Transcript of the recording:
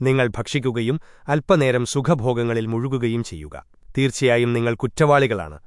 നിങ്ങൾ ഭക്ഷിക്കുകയും അല്പനേരം സുഖഭോഗങ്ങളിൽ മുഴുകുകയും ചെയ്യുക. തീർച്ചയായും നിങ്ങൾ കുറ്റവാളികളാണ്.